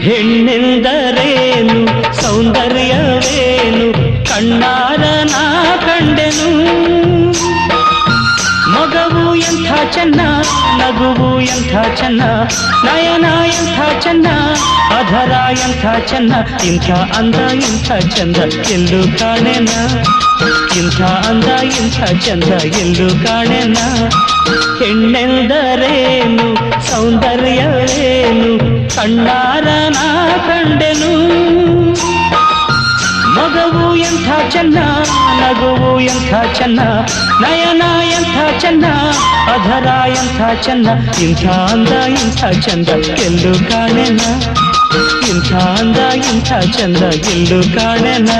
ಹೆಣ್ಣೆಂದರೇನು? ಸೌಂದರ್ಯವೇನು? ಕಣ್ಣಾರ ನಾ ಕಂಡೆನು. ಮಗವು ಎಂಥ ಚೆನ್ನ ನಗುವು ಎಂಥ ಚೆನ್ನ ನಯನ ಎಂಥ ಚೆನ್ನ ಅಧರ ಎಂಥ ಚೆನ್ನ ಇಂಥ ಅಂದ, ಇಂಥ ಚಂದ, ಎಲ್ಲೂ ಕಾಣೆನ? ಇಂಥ ಅಂದ, ಇಂಥ ಚಂದ, ಎಲ್ಲೂ ಕಾಣೆನ? ಹೆಣ್ಣೆಂದರೇನು, ಸೌಂದರ್ಯವೇನು ಕಣ್ಣಾರ ನಾ ಕಂಡೆನು? ಮಗವು ಎಂಥ ಚೆನ್ನ ನಗುವು ಎಂಥ ಚೆನ್ನ ನಯನ ಎಂಥ ಚೆನ್ನ ಅಧರ ಎಂಥ ಚೆನ್ನ ಇಂಥ ಅಂದ, ಇಂಥ ಚಂದ, ಎಲ್ಲೂ ಕಾಣೆನ? ಇಂಥ ಅಂದ ಇಂಥ ಚಂದ ಎಲ್ಲೂ ಕಾಣೆನ.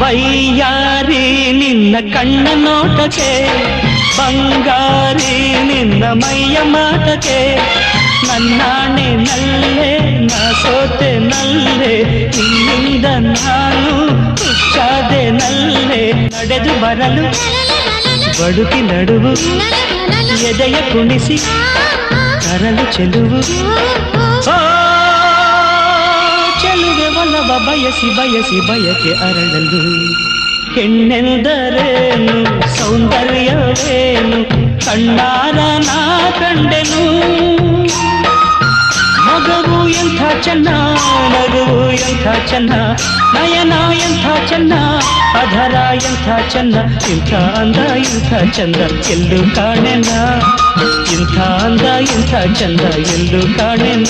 ವೈಯಾರಿ ನಿನ್ನ ಕಣ್ಣ ನೋಟಕ್ಕೆ ಬಂಗಾರಿ ನಿನ್ನ ಮೈಯ ಮಾಟಕ್ಕೆ ನನ್ನಾಣೆ ನಲ್ಲೆ ನಾ ಸೋತೆ ನಲ್ಲೆ ನಿನ್ನಿಂದ ನಾನು ಹುಚ್ಚಾದೆ ನಲ್ಲೆ ನಡೆದು ಬರಲು ಬಡುಕಿ ನಡುವು ಎದೆಯ ಕುಣಿಸಿ ಕರಲು ಚೆಲುವು ಓ ಚೆಲುವೆ ಒಲವ ಬಯಸಿ ಬಯಸಿ ಬಯಕೆ ಅರಳಲು. ಹೆಣ್ಣೆಂದರೇನು? ಸೌಂದರ್ಯವೇನು? ಕಣ್ಣಾರ ನಾ ಕಂಡೆನು? ಮಗವು ಎಂಥ ಚೆನ್ನ ನಗುವು ಎಂಥ ಚೆನ್ನ, ನಯನ ಎಂಥ ಚೆನ್ನ, ಅಧರ ಎಂಥ ಚೆನ್ನ, ಇಂಥ ಅಂದ ಇಂಥ ಚಂದ, ಎಲ್ಲೂ ಕಾಣೆನ? ಇಂಥ ಅಂದ ಇಂಥ ಚಂದ ಎಲ್ಲೂ ಕಾಣೆನ?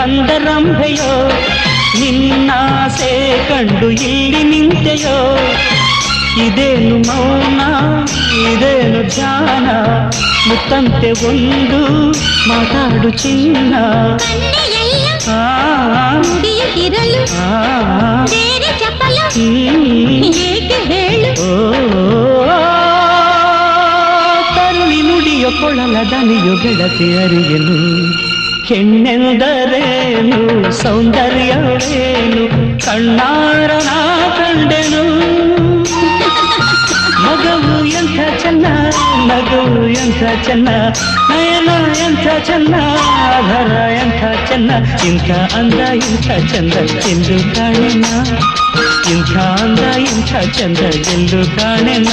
ಬಂದ ರಂಭೆಯೋ ನಿನ್ನಾಸೆ ಕಂಡು ಇಲ್ಲಿ ನಿಂತೆಯೋ ಇದೇನು ಮೌನ ಇದೇನು ಧ್ಯಾನ ಮುತ್ತಂತೆ ಒಂದು ಮಾತಾಡು ಚಿನ್ನ. ಬೇರೆ ಹ್ಮ್. ಏಕೆ ಹೇಳು? ತರುಣಿ ನುಡಿಯ ಕೊಳಲ ದನಿಯು ಗೆಳತಿ ಅರಿಯಲು. ಹೆಣ್ಣೆಂದರೇನು ಸೌಂದರ್ಯವೇನು ಕಣ್ಣಾರ ನಾ ಕಂಡೆನು. ಮಗವು ಎಂಥ ಚೆನ್ನ ಮಗವು ಎಂಥ ಚೆನ್ನ, ನಯನ ಎಂಥ ಚೆನ್ನ, ಆಧಾರ ಎಂಥ ಚೆನ್ನ, ಇಂಥ ಅಂದ ಇಂಥ ಚಂದ, ಎಂದು ಕಾಣೆನ. ಇಂಥ ಅಂದ ಇಂಥ ಚಂದ, ಎಂದು ಕಾಣೆನ.